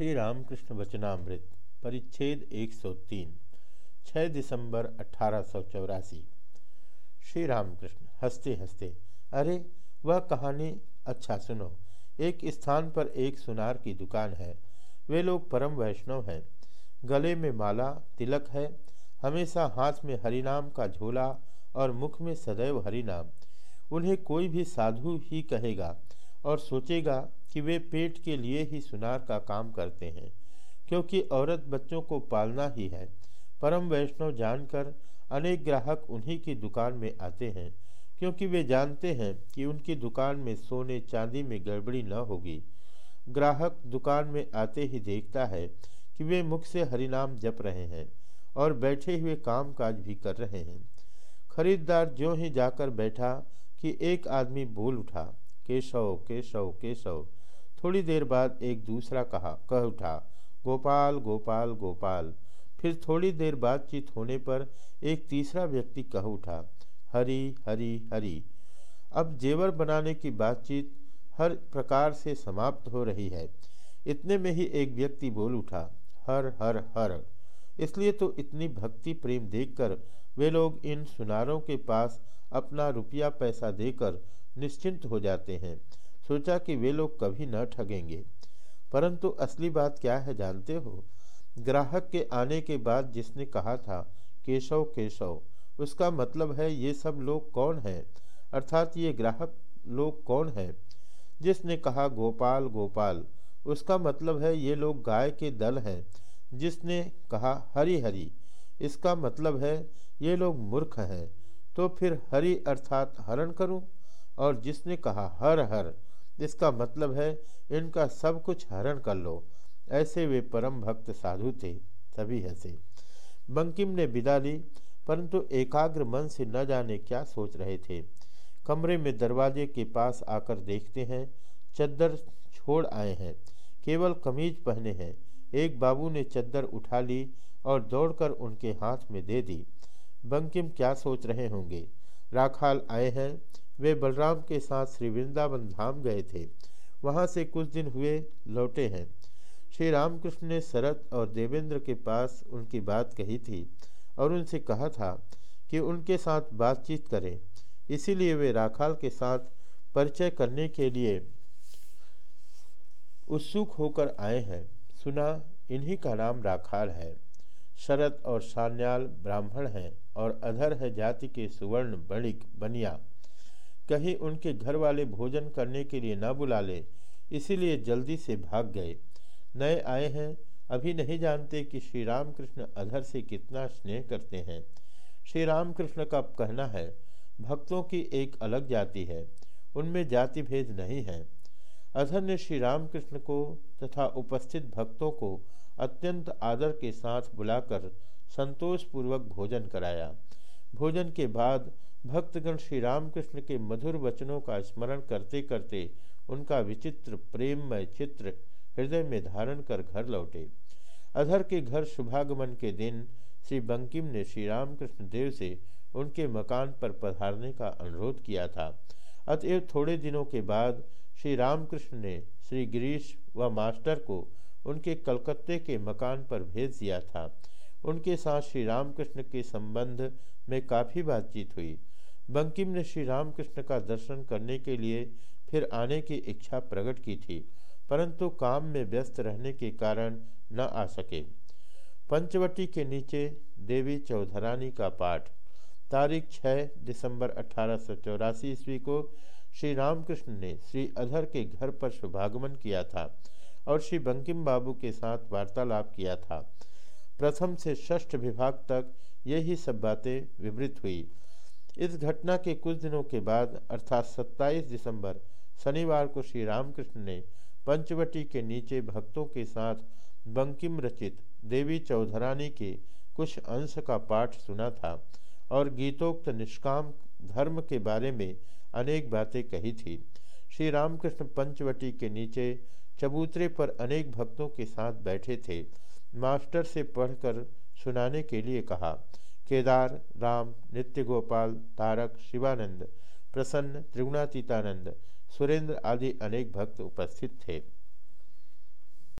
श्री रामकृष्ण वचनामृत, परिच्छेद 103 6 दिसंबर अठारह श्री रामकृष्ण हँसते हँसते, अरे, वह कहानी अच्छा सुनो। एक स्थान पर एक सुनार की दुकान है। वे लोग परम वैष्णव हैं। गले में माला, तिलक है। हमेशा हाथ में हरिनाम का झोला और मुख में सदैव हरिनाम। उन्हें कोई भी साधु ही कहेगा। और सोचेगा कि वे पेट के लिए ही सुनार का काम करते हैं, क्योंकि औरत बच्चों को पालना ही है। परम वैष्णव जानकर अनेक ग्राहक उन्हीं की दुकान में आते हैं, क्योंकि वे जानते हैं कि उनकी दुकान में सोने चांदी में गड़बड़ी न होगी। ग्राहक दुकान में आते ही देखता है कि वे मुख से हरिनाम जप रहे हैं और बैठे हुए काम काज भी कर रहे हैं। खरीददार जो ही जाकर बैठा कि एक आदमी बोल उठा केशव केशव केशव। थोड़ी देर बाद एक दूसरा कहा, कह उठा, गोपाल गोपाल गोपाल। फिर थोड़ी देर बातचीत होने पर एक तीसरा व्यक्ति कह उठा, हरी हरी हरी। अब जेवर बनाने की बातचीत हर प्रकार से समाप्त हो रही है। इतने में ही एक व्यक्ति बोल उठा, हर हर हर। इसलिए तो इतनी भक्ति प्रेम देखकर वे लोग इन सुनारों के पास अपना रुपया पैसा देकर निश्चिंत हो जाते हैं। सोचा कि वे लोग कभी न ठगेंगे। परंतु असली बात क्या है जानते हो? ग्राहक के आने के बाद जिसने कहा था, केशव केशव, उसका मतलब है ये सब लोग कौन हैं? अर्थात ये ग्राहक लोग कौन हैं? जिसने कहा, गोपाल गोपाल, उसका मतलब है ये लोग गाय के दल हैं। जिसने कहा, हरी हरी, इसका मतलब है ये लोग मूर्ख हैं। तो फिर हरि अर्थात हरण करूँ? और जिसने कहा, हर हर, इसका मतलब है, इनका सब कुछ हरण कर लो। ऐसे वे परम भक्त साधु थे, सभी हंसे। बंकिम ने विदा ली, परंतु एकाग्र मन से न जाने क्या सोच रहे थे। कमरे में दरवाजे के पास आकर देखते हैं, चद्दर छोड़ आए हैं, केवल कमीज पहने हैं। एक बाबू ने चद्दर उठा ली और दौड़कर उनके हाथ में दे दी। बंकिम क्या सोच रहे होंगे? राखाल आए हैं। वे बलराम के साथ श्री वृंदावन धाम गए थे। वहाँ से कुछ दिन हुए, लौटे हैं। श्री रामकृष्ण ने शरद और देवेंद्र के पास उनकी बात कही थी और उनसे कहा था कि उनके साथ बातचीत करें। इसीलिए वे राखाल के साथ परिचय करने के लिए उत्सुक होकर आए हैं। सुना, इन्हीं का नाम राखाल है। शरद और सान्याल ब्राह्मण हैं और अधर है जाति के सुवर्ण बणिक बनिया। कहीं उनके घर वाले भोजन करने के लिए न बुला ले, इसीलिए जल्दी से भाग गए। नए आए हैं, अभी नहीं जानते कि श्री रामकृष्ण अधर से कितना स्नेह करते हैं। श्री रामकृष्ण का कहना है, भक्तों की एक अलग जाति है, उनमें जाति भेद नहीं है। अधर ने श्री रामकृष्ण को तथा उपस्थित भक्तों को अत्यंत आदर के साथ बुलाकर संतोषपूर्वक भोजन कराया। भोजन के बाद भक्तगण श्री रामकृष्ण के मधुर वचनों का स्मरण करते करते उनका विचित्र प्रेममय चित्र हृदय में धारण कर घर लौटे। अधर के घर शुभागमन के दिन श्री बंकिम ने श्री रामकृष्ण देव से उनके मकान पर पधारने का अनुरोध किया था। अतएव थोड़े दिनों के बाद श्री रामकृष्ण ने श्री गिरीश व मास्टर को उनके कलकत्ते के मकान पर भेज दिया था। उनके साथ श्री रामकृष्ण के संबंध में काफ़ी बातचीत हुई। बंकिम ने श्री रामकृष्ण का दर्शन करने के लिए फिर आने की इच्छा प्रकट की थी, परंतु काम में व्यस्त रहने के कारण न आ सके। पंचवटी के नीचे देवी चौधरानी का पाठ, तारीख 6 दिसंबर अठारह सौ चौरासी ईस्वी को श्री रामकृष्ण ने श्री अधर के घर पर शुभागमन किया था। और श्री बंकिम बाबू के साथ वार्तालाप किया था। प्रथम से षष्ठ विभाग तक यही सब बातें विवृत हुई। इस घटना के कुछ दिनों के बाद, अर्थात 27 दिसंबर, शनिवार को श्री रामकृष्ण ने पंचवटी के नीचे भक्तों के साथ बंकिम रचित देवी चौधरानी के कुछ अंश का पाठ सुना था और गीतोक्त निष्काम धर्म के बारे में अनेक बातें कही थी। श्री रामकृष्ण पंचवटी के नीचे चबूतरे पर अनेक भक्तों के साथ बैठे थे। मास्टर से पढ़कर सुनाने के लिए कहा, केदार, राम नित्य गोपाल तारक, शिवानंद, प्रसन्न त्रिगुणातीतानंद, सुरेंद्र आदि अनेक भक्त उपस्थित थे।